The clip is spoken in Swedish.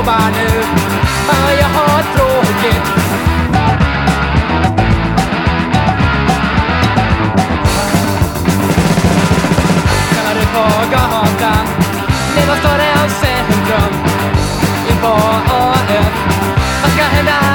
jobbar nu. Ah, jag har tråkigt. Kallar du på gatan? Leva större av centrum. In på AF. Vad ska hända?